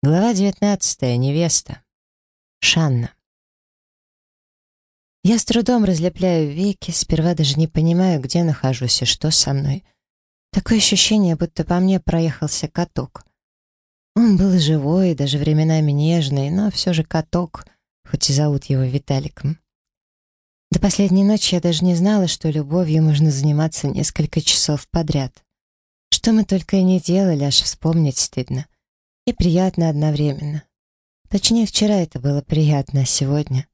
Глава 19. Невеста. Шанна. Я с трудом разлепляю веки, сперва даже не понимаю, где нахожусь и что со мной. Такое ощущение, будто по мне проехался каток. Он был живой, даже временами нежный, но все же каток, хоть и зовут его Виталиком. До последней ночи я даже не знала, что любовью можно заниматься несколько часов подряд. Что мы только и не делали, аж вспомнить стыдно и приятно одновременно. Точнее, вчера это было приятно, а сегодня...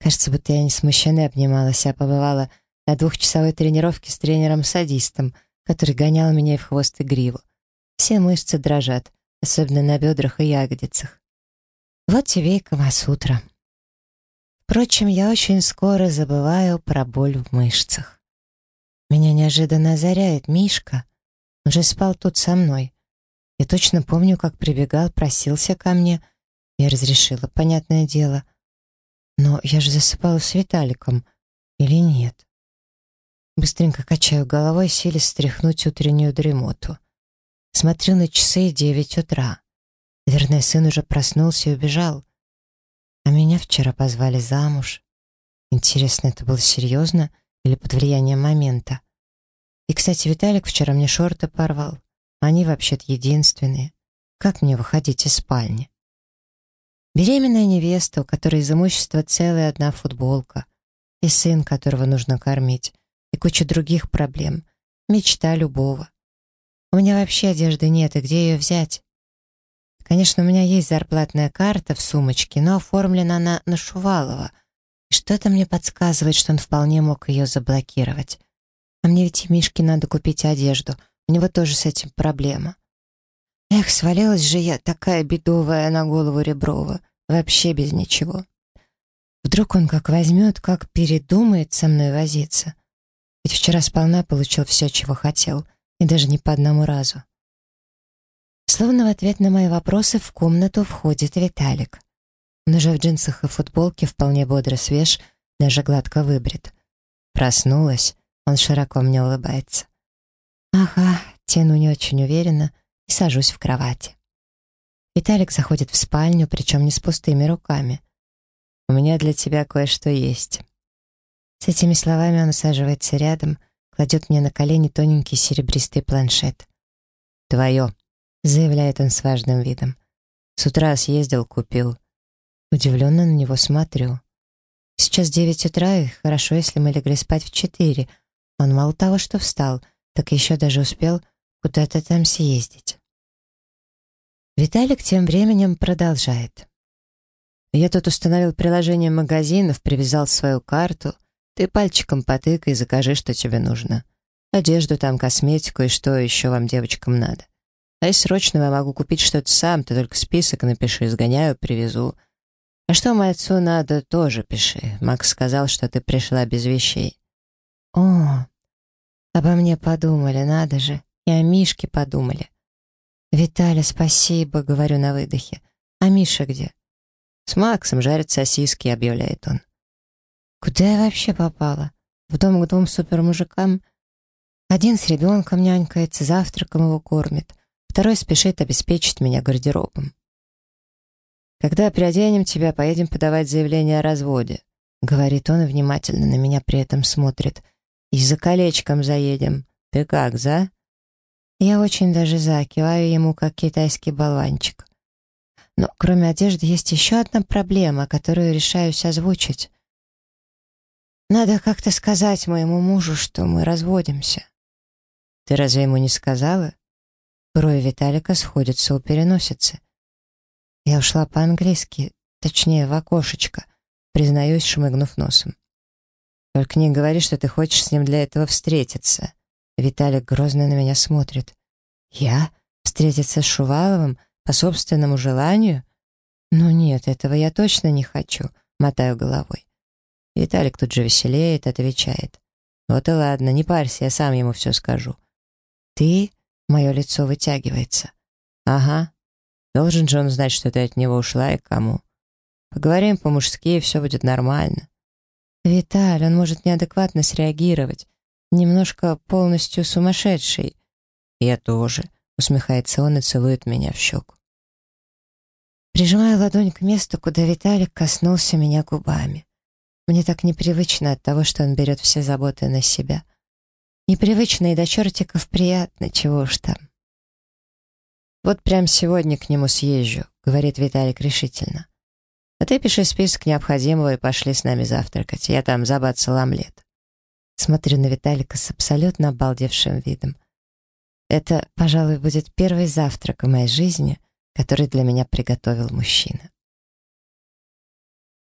Кажется, будто я не смущенно обнималась, а побывала на двухчасовой тренировке с тренером-садистом, который гонял меня и в хвост и гриву. Все мышцы дрожат, особенно на бедрах и ягодицах. Вот тебе и Камасутра. Впрочем, я очень скоро забываю про боль в мышцах. Меня неожиданно озаряет Мишка. Он же спал тут со мной. Я точно помню, как прибегал, просился ко мне. Я разрешила, понятное дело. Но я же засыпала с Виталиком. Или нет? Быстренько качаю головой, силясь стряхнуть утреннюю дремоту. Смотрю на часы девять утра. Наверное, сын уже проснулся и убежал. А меня вчера позвали замуж. Интересно, это было серьезно или под влиянием момента? И, кстати, Виталик вчера мне шорты порвал. Они вообще-то единственные. Как мне выходить из спальни? Беременная невеста, у которой из имущества целая одна футболка, и сын, которого нужно кормить, и куча других проблем. Мечта любого. У меня вообще одежды нет, и где ее взять? Конечно, у меня есть зарплатная карта в сумочке, но оформлена она на Шувалова. И что-то мне подсказывает, что он вполне мог ее заблокировать. А мне ведь и Мишке надо купить одежду — у него тоже с этим проблема. Эх, свалилась же я, такая бедовая, на голову Реброва. Вообще без ничего. Вдруг он как возьмет, как передумает со мной возиться. Ведь вчера сполна получил все, чего хотел, и даже не по одному разу. Словно в ответ на мои вопросы в комнату входит Виталик. Он уже в джинсах и футболке, вполне бодро свеж, даже гладко выбрит. Проснулась, он широко мне улыбается. Ага, тяну не очень уверенно и сажусь в кровати. Виталик заходит в спальню, причем не с пустыми руками. «У меня для тебя кое-что есть». С этими словами он усаживается рядом, кладет мне на колени тоненький серебристый планшет. «Твое», — заявляет он с важным видом. «С утра съездил, купил». Удивленно на него смотрю. Сейчас девять утра, и хорошо, если мы легли спать в четыре. Он мало того, что встал — так еще даже успел куда-то там съездить. Виталик тем временем продолжает. «Я тут установил приложение магазинов, привязал свою карту. Ты пальчиком потыкай и закажи, что тебе нужно. Одежду там, косметику и что еще вам, девочкам, надо. А если срочно я могу купить что-то сам, ты только список напиши, сгоняю, привезу. А что мальцу надо, тоже пиши. Макс сказал, что ты пришла без вещей». «О, Обо мне подумали, надо же. И о Мишке подумали. «Виталя, спасибо», — говорю на выдохе. «А Миша где?» «С Максом жарит сосиски», — объявляет он. «Куда я вообще попала? В дом к двум супермужикам?» Один с ребенком нянькается, завтраком его кормит, второй спешит обеспечить меня гардеробом. «Когда приоденем тебя, поедем подавать заявление о разводе», — говорит он и внимательно на меня при этом смотрит — и за колечком заедем. Ты как, за?» Я очень даже за, киваю ему, как китайский болванчик. Но кроме одежды есть еще одна проблема, которую решаюсь озвучить. Надо как-то сказать моему мужу, что мы разводимся. Ты разве ему не сказала? Брови Виталика сходятся у переносицы. Я ушла по-английски, точнее, в окошечко, признаюсь, шмыгнув носом. Только не говори, что ты хочешь с ним для этого встретиться. Виталик грозно на меня смотрит. Я? Встретиться с Шуваловым? По собственному желанию? Ну нет, этого я точно не хочу. Мотаю головой. Виталик тут же веселеет, отвечает. Вот и ладно, не парься, я сам ему все скажу. Ты? Мое лицо вытягивается. Ага. Должен же он знать, что ты от него ушла и кому. Поговорим по-мужски, и все будет нормально. Виталь, он может неадекватно среагировать. Немножко полностью сумасшедший. Я тоже, усмехается он и целует меня в щеку. Прижимаю ладонь к месту, куда Виталик коснулся меня губами. Мне так непривычно от того, что он берет все заботы на себя. Непривычно и до чертиков приятно, чего уж там. «Вот прям сегодня к нему съезжу», — говорит Виталик решительно. «А ты пиши список необходимого и пошли с нами завтракать. Я там забацал омлет». Смотрю на Виталика с абсолютно обалдевшим видом. Это, пожалуй, будет первый завтрак в моей жизни, который для меня приготовил мужчина.